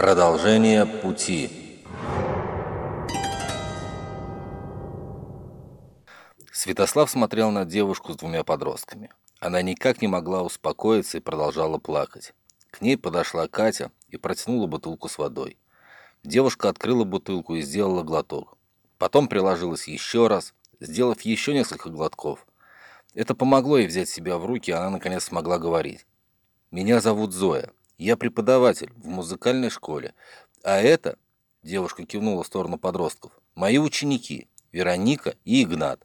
Продолжение пути. Святослав смотрел на девушку с двумя подростками. Она никак не могла успокоиться и продолжала плакать. К ней подошла Катя и протянула бутылку с водой. Девушка открыла бутылку и сделала глоток. Потом приложилась еще раз, сделав еще несколько глотков. Это помогло ей взять себя в руки, и она наконец смогла говорить. «Меня зовут Зоя. Я преподаватель в музыкальной школе. А это, девушка кивнула в сторону подростков, мои ученики, Вероника и Игнат.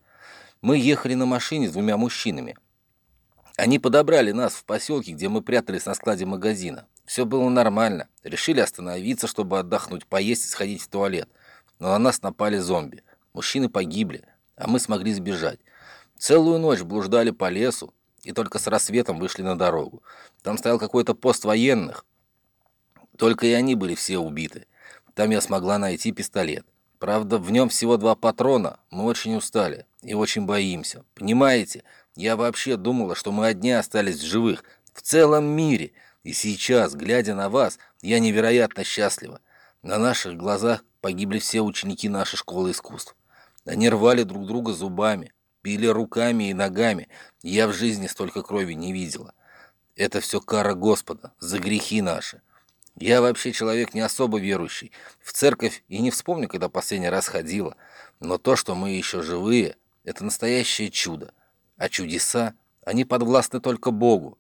Мы ехали на машине с двумя мужчинами. Они подобрали нас в поселке, где мы прятались на складе магазина. Все было нормально. Решили остановиться, чтобы отдохнуть, поесть и сходить в туалет. Но на нас напали зомби. Мужчины погибли, а мы смогли сбежать. Целую ночь блуждали по лесу, и только с рассветом вышли на дорогу. Там стоял какой-то пост военных. Только и они были все убиты. Там я смогла найти пистолет. Правда, в нем всего два патрона. Мы очень устали и очень боимся. Понимаете, я вообще думала, что мы одни остались живых в целом мире. И сейчас, глядя на вас, я невероятно счастлива. На наших глазах погибли все ученики нашей школы искусств. Они рвали друг друга зубами, били руками и ногами. Я в жизни столько крови не видела. Это все кара Господа за грехи наши. Я вообще человек не особо верующий. В церковь и не вспомню, когда последний раз ходила. Но то, что мы еще живые, это настоящее чудо. А чудеса, они подвластны только Богу.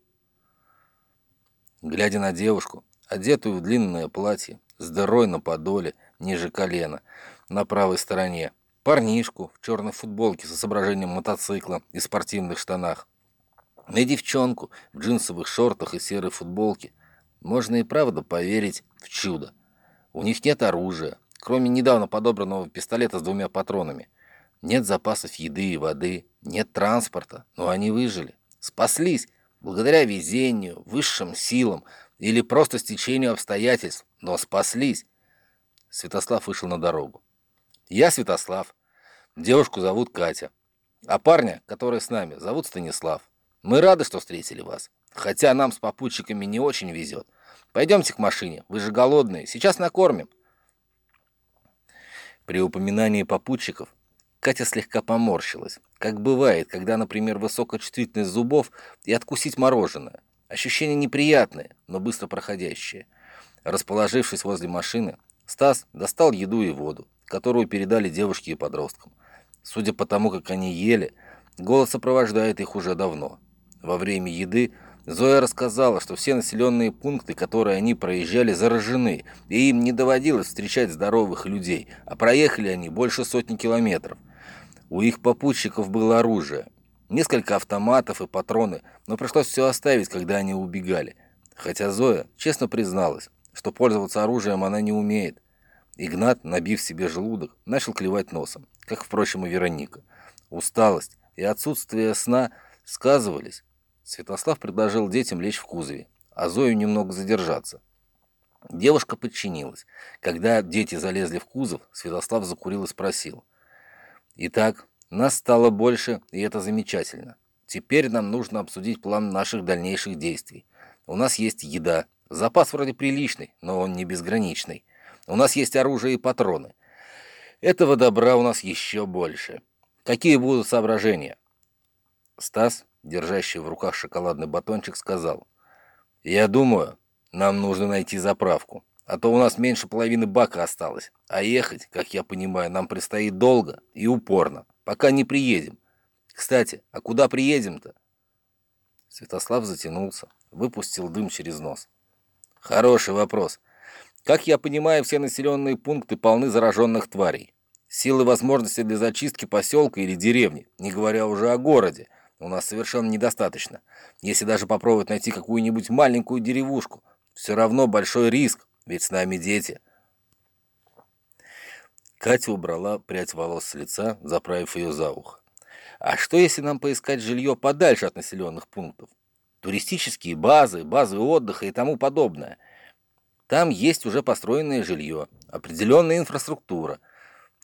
Глядя на девушку, одетую в длинное платье, с дырой на подоле, ниже колена, на правой стороне, парнишку в черной футболке с изображением мотоцикла и спортивных штанах, на девчонку в джинсовых шортах и серой футболке. Можно и правда поверить в чудо. У них нет оружия, кроме недавно подобранного пистолета с двумя патронами. Нет запасов еды и воды, нет транспорта, но они выжили. Спаслись благодаря везению, высшим силам или просто стечению обстоятельств, но спаслись. Святослав вышел на дорогу. Я Святослав. Девушку зовут Катя. А парня, который с нами, зовут Станислав. Мы рады, что встретили вас. Хотя нам с попутчиками не очень везет. Пойдемте к машине. Вы же голодные. Сейчас накормим. При упоминании попутчиков Катя слегка поморщилась. Как бывает, когда, например, высокая зубов и откусить мороженое. Ощущение неприятное, но быстро проходящее. Расположившись возле машины, Стас достал еду и воду которую передали девушке и подросткам. Судя по тому, как они ели, голод сопровождает их уже давно. Во время еды Зоя рассказала, что все населенные пункты, которые они проезжали, заражены, и им не доводилось встречать здоровых людей, а проехали они больше сотни километров. У их попутчиков было оружие, несколько автоматов и патроны, но пришлось все оставить, когда они убегали. Хотя Зоя честно призналась, что пользоваться оружием она не умеет. Игнат, набив себе желудок, начал клевать носом, как, впрочем, и Вероника. Усталость и отсутствие сна сказывались. Святослав предложил детям лечь в кузове, а Зою немного задержаться. Девушка подчинилась. Когда дети залезли в кузов, Святослав закурил и спросил. «Итак, нас стало больше, и это замечательно. Теперь нам нужно обсудить план наших дальнейших действий. У нас есть еда. Запас вроде приличный, но он не безграничный. У нас есть оружие и патроны. Этого добра у нас еще больше. Какие будут соображения?» Стас, держащий в руках шоколадный батончик, сказал. «Я думаю, нам нужно найти заправку, а то у нас меньше половины бака осталось, а ехать, как я понимаю, нам предстоит долго и упорно, пока не приедем. Кстати, а куда приедем-то?» Святослав затянулся, выпустил дым через нос. «Хороший вопрос. Как я понимаю, все населенные пункты полны зараженных тварей. Силы возможности для зачистки поселка или деревни, не говоря уже о городе, у нас совершенно недостаточно. Если даже попробовать найти какую-нибудь маленькую деревушку, все равно большой риск, ведь с нами дети. Катя убрала прядь волос с лица, заправив ее за ухо. А что, если нам поискать жилье подальше от населенных пунктов? Туристические базы, базы отдыха и тому подобное – там есть уже построенное жилье, определенная инфраструктура.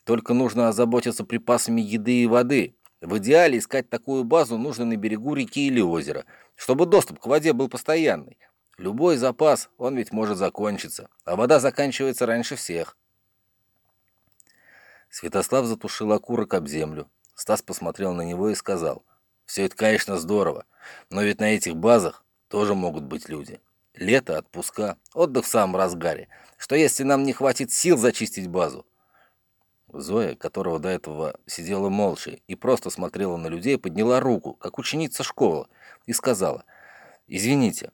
Только нужно озаботиться припасами еды и воды. В идеале искать такую базу нужно на берегу реки или озера, чтобы доступ к воде был постоянный. Любой запас, он ведь может закончиться, а вода заканчивается раньше всех. Святослав затушил окурок об землю. Стас посмотрел на него и сказал, «Все это, конечно, здорово, но ведь на этих базах тоже могут быть люди. Лето, отпуска, отдых в самом разгаре. Что если нам не хватит сил зачистить базу? Зоя, которого до этого сидела молча и просто смотрела на людей, подняла руку, как ученица школы, и сказала, «Извините,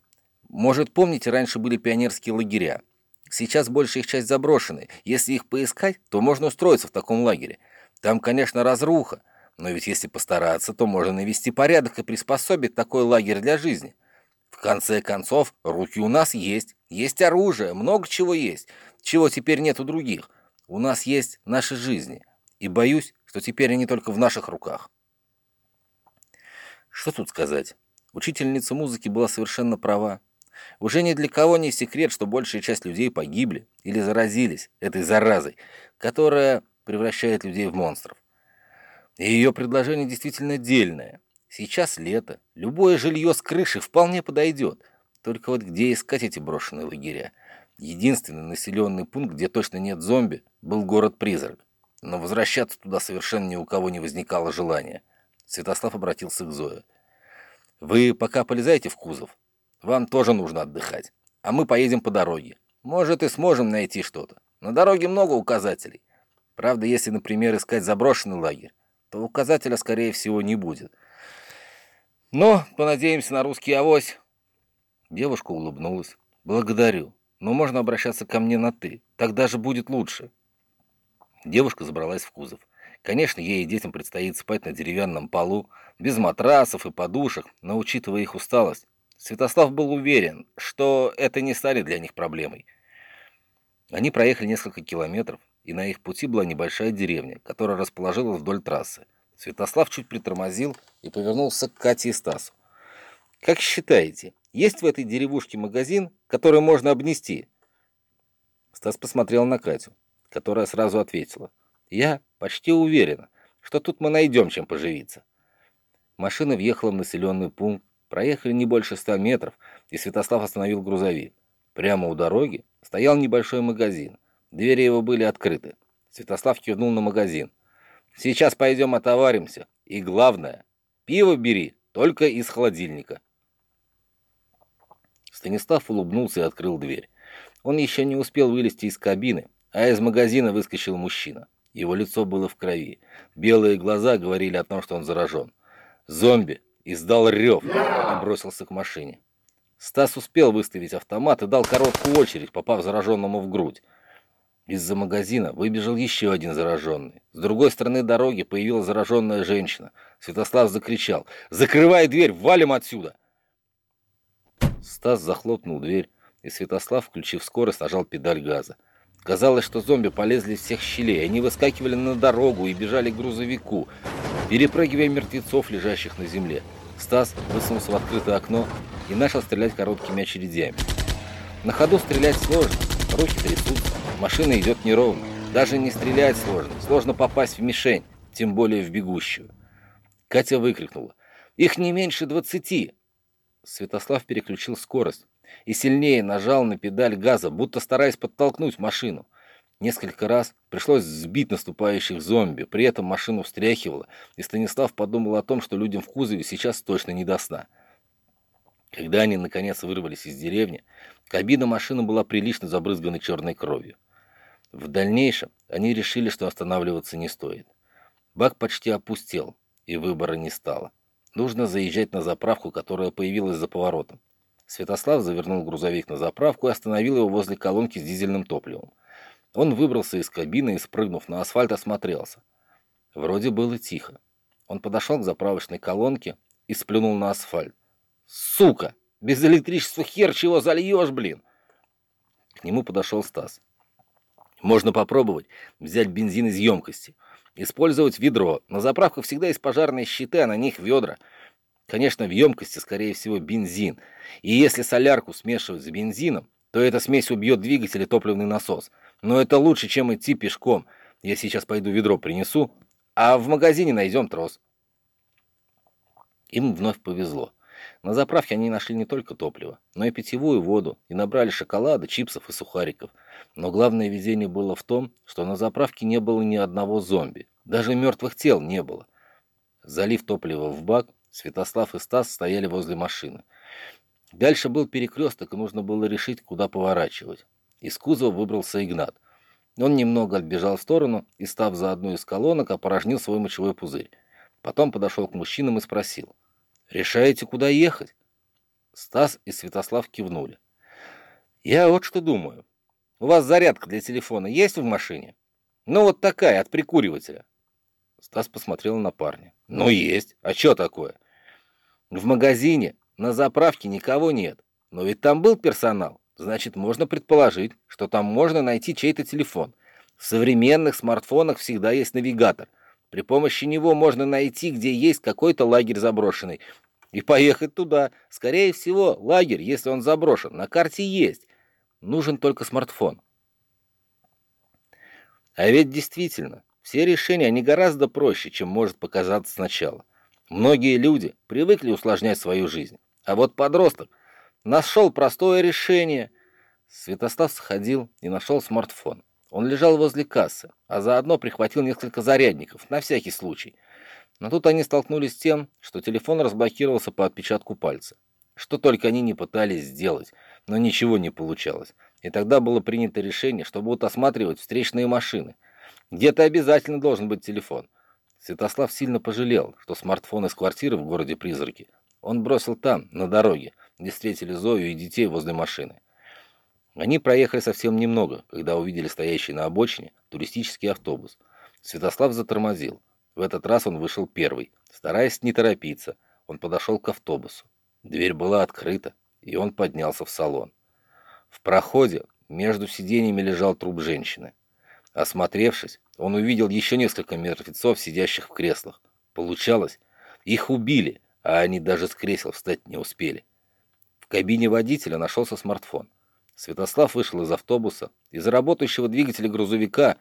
может, помните, раньше были пионерские лагеря? Сейчас большая их часть заброшены. Если их поискать, то можно устроиться в таком лагере. Там, конечно, разруха, но ведь если постараться, то можно навести порядок и приспособить такой лагерь для жизни. В конце концов, руки у нас есть, есть оружие, много чего есть, чего теперь нет у других. У нас есть наши жизни, и боюсь, что теперь они только в наших руках. Что тут сказать? Учительница музыки была совершенно права. Уже ни для кого не секрет, что большая часть людей погибли или заразились этой заразой, которая превращает людей в монстров. И ее предложение действительно дельное. Сейчас лето, любое жилье с крыши вполне подойдет. Только вот где искать эти брошенные лагеря? Единственный населенный пункт, где точно нет зомби, был город-призрак. Но возвращаться туда совершенно ни у кого не возникало желания. Святослав обратился к Зое. «Вы пока полезайте в кузов. Вам тоже нужно отдыхать. А мы поедем по дороге. Может, и сможем найти что-то. На дороге много указателей. Правда, если, например, искать заброшенный лагерь, то указателя, скорее всего, не будет. Но понадеемся на русский авось. Девушка улыбнулась. Благодарю. Но можно обращаться ко мне на «ты». Так даже будет лучше. Девушка забралась в кузов. Конечно, ей и детям предстоит спать на деревянном полу, без матрасов и подушек, но, учитывая их усталость, Святослав был уверен, что это не станет для них проблемой. Они проехали несколько километров, и на их пути была небольшая деревня, которая расположилась вдоль трассы. Святослав чуть притормозил и повернулся к Кате и Стасу. «Как считаете, есть в этой деревушке магазин, который можно обнести?» Стас посмотрел на Катю, которая сразу ответила. «Я почти уверена, что тут мы найдем чем поживиться». Машина въехала в населенный пункт, Проехали не больше ста метров, и Святослав остановил грузовик. Прямо у дороги стоял небольшой магазин. Двери его были открыты. Святослав кивнул на магазин. «Сейчас пойдем отоваримся. И главное, пиво бери, только из холодильника». Станислав улыбнулся и открыл дверь. Он еще не успел вылезти из кабины, а из магазина выскочил мужчина. Его лицо было в крови. Белые глаза говорили о том, что он заражен. «Зомби!» издал рев и бросился к машине. Стас успел выставить автомат и дал короткую очередь, попав зараженному в грудь. Из-за магазина выбежал еще один зараженный. С другой стороны дороги появилась зараженная женщина. Святослав закричал «Закрывай дверь! Валим отсюда!» Стас захлопнул дверь, и Святослав, включив скорость, нажал педаль газа. Казалось, что зомби полезли из всех щелей. Они выскакивали на дорогу и бежали к грузовику, перепрыгивая мертвецов, лежащих на земле. Стас высунулся в открытое окно и начал стрелять короткими очередями. На ходу стрелять сложно, руки трясутся, машина идет неровно. Даже не стрелять сложно, сложно попасть в мишень, тем более в бегущую. Катя выкрикнула. «Их не меньше двадцати!» Святослав переключил скорость и сильнее нажал на педаль газа, будто стараясь подтолкнуть машину. Несколько раз пришлось сбить наступающих зомби, при этом машину встряхивало, и Станислав подумал о том, что людям в кузове сейчас точно не до сна. Когда они наконец вырвались из деревни, кабина машины была прилично забрызгана черной кровью. В дальнейшем они решили, что останавливаться не стоит. Бак почти опустел, и выбора не стало. Нужно заезжать на заправку, которая появилась за поворотом. Святослав завернул грузовик на заправку и остановил его возле колонки с дизельным топливом. Он выбрался из кабины и, спрыгнув на асфальт, осмотрелся. Вроде было тихо. Он подошел к заправочной колонке и сплюнул на асфальт. «Сука! Без электричества хер чего зальешь, блин!» К нему подошел Стас. «Можно попробовать взять бензин из емкости. Использовать ведро. На заправках всегда есть пожарные щиты, а на них ведра. Конечно, в емкости, скорее всего, бензин. И если солярку смешивать с бензином, то эта смесь убьет двигатель и топливный насос. Но это лучше, чем идти пешком. Я сейчас пойду ведро принесу, а в магазине найдем трос. Им вновь повезло. На заправке они нашли не только топливо, но и питьевую воду, и набрали шоколада, чипсов и сухариков. Но главное везение было в том, что на заправке не было ни одного зомби. Даже мертвых тел не было. Залив топливо в бак, Святослав и Стас стояли возле машины. Дальше был перекресток, и нужно было решить, куда поворачивать. Из кузова выбрался Игнат. Он немного отбежал в сторону и, став за одну из колонок, опорожнил свой мочевой пузырь. Потом подошел к мужчинам и спросил. Решаете, куда ехать?» Стас и Святослав кивнули. «Я вот что думаю. У вас зарядка для телефона есть в машине? Ну, вот такая, от прикуривателя». Стас посмотрел на парня. «Ну, есть. А что такое?» «В магазине на заправке никого нет. Но ведь там был персонал. Значит, можно предположить, что там можно найти чей-то телефон. В современных смартфонах всегда есть навигатор. При помощи него можно найти, где есть какой-то лагерь заброшенный, и поехать туда. Скорее всего, лагерь, если он заброшен, на карте есть. Нужен только смартфон. А ведь действительно, все решения, они гораздо проще, чем может показаться сначала. Многие люди привыкли усложнять свою жизнь. А вот подросток нашел простое решение. Святослав сходил и нашел смартфон. Он лежал возле кассы, а заодно прихватил несколько зарядников, на всякий случай. Но тут они столкнулись с тем, что телефон разблокировался по отпечатку пальца. Что только они не пытались сделать, но ничего не получалось. И тогда было принято решение, что будут осматривать встречные машины. Где-то обязательно должен быть телефон. Святослав сильно пожалел, что смартфон из квартиры в городе Призраки он бросил там, на дороге, где встретили Зою и детей возле машины. Они проехали совсем немного, когда увидели стоящий на обочине туристический автобус. Святослав затормозил. В этот раз он вышел первый. Стараясь не торопиться, он подошел к автобусу. Дверь была открыта, и он поднялся в салон. В проходе между сиденьями лежал труп женщины. Осмотревшись, он увидел еще несколько мертвецов, сидящих в креслах. Получалось, их убили, а они даже с кресел встать не успели. В кабине водителя нашелся смартфон. Святослав вышел из автобуса. Из работающего двигателя грузовика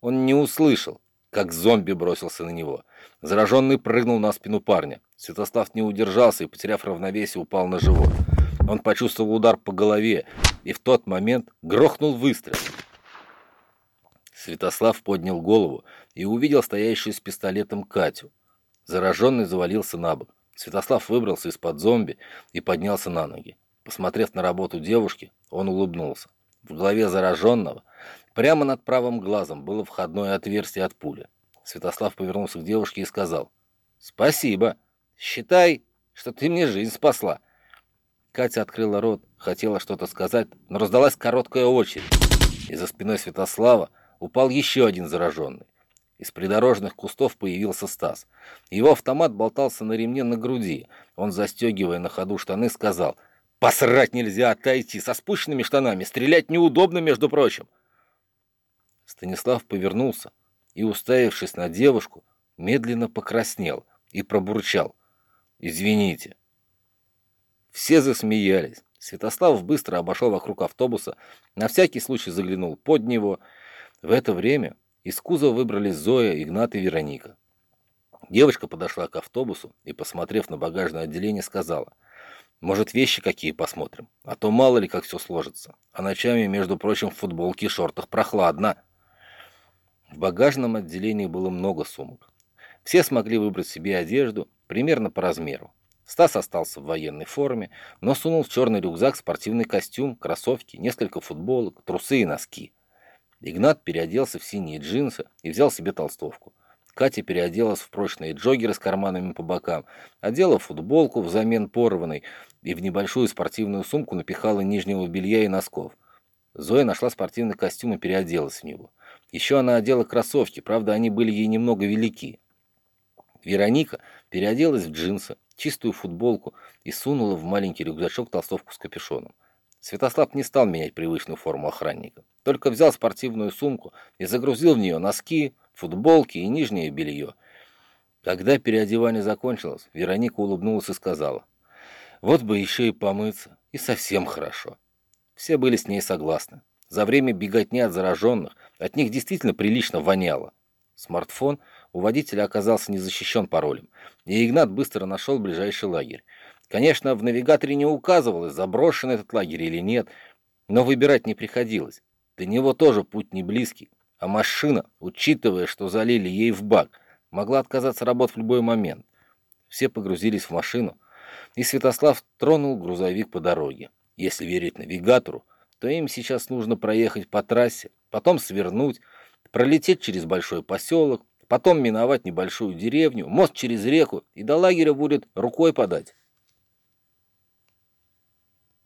он не услышал, как зомби бросился на него. Зараженный прыгнул на спину парня. Святослав не удержался и, потеряв равновесие, упал на живот. Он почувствовал удар по голове, и в тот момент грохнул выстрел. Святослав поднял голову и увидел стоящую с пистолетом Катю. Зараженный завалился на бок. Святослав выбрался из-под зомби и поднялся на ноги. Посмотрев на работу девушки, он улыбнулся. В голове зараженного, прямо над правым глазом, было входное отверстие от пули. Святослав повернулся к девушке и сказал, «Спасибо. Считай, что ты мне жизнь спасла». Катя открыла рот, хотела что-то сказать, но раздалась короткая очередь. И за спиной Святослава упал еще один зараженный. Из придорожных кустов появился Стас. Его автомат болтался на ремне на груди. Он, застегивая на ходу штаны, сказал — Посрать нельзя, отойти. Со спущенными штанами. Стрелять неудобно, между прочим. Станислав повернулся и, уставившись на девушку, медленно покраснел и пробурчал. «Извините». Все засмеялись. Святослав быстро обошел вокруг автобуса, на всякий случай заглянул под него. В это время из кузова выбрались Зоя, Игнат и Вероника. Девочка подошла к автобусу и, посмотрев на багажное отделение, сказала – может, вещи какие посмотрим? А то мало ли, как все сложится. А ночами, между прочим, в футболке и шортах прохладно. В багажном отделении было много сумок. Все смогли выбрать себе одежду примерно по размеру. Стас остался в военной форме, но сунул в черный рюкзак спортивный костюм, кроссовки, несколько футболок, трусы и носки. Игнат переоделся в синие джинсы и взял себе толстовку. Катя переоделась в прочные джоггеры с карманами по бокам, одела футболку взамен порванной и в небольшую спортивную сумку напихала нижнего белья и носков. Зоя нашла спортивный костюм и переоделась в него. Еще она одела кроссовки, правда, они были ей немного велики. Вероника переоделась в джинсы, чистую футболку и сунула в маленький рюкзачок толстовку с капюшоном. Святослав не стал менять привычную форму охранника, только взял спортивную сумку и загрузил в нее носки, футболки и нижнее белье. Когда переодевание закончилось, Вероника улыбнулась и сказала, «Вот бы еще и помыться, и совсем хорошо». Все были с ней согласны. За время беготни от зараженных от них действительно прилично воняло. Смартфон у водителя оказался не защищен паролем, и Игнат быстро нашел ближайший лагерь. Конечно, в навигаторе не указывалось, заброшен этот лагерь или нет, но выбирать не приходилось. До него тоже путь не близкий, а машина, учитывая, что залили ей в бак, могла отказаться работать в любой момент. Все погрузились в машину, и Святослав тронул грузовик по дороге. Если верить навигатору, то им сейчас нужно проехать по трассе, потом свернуть, пролететь через большой поселок, потом миновать небольшую деревню, мост через реку, и до лагеря будет рукой подать.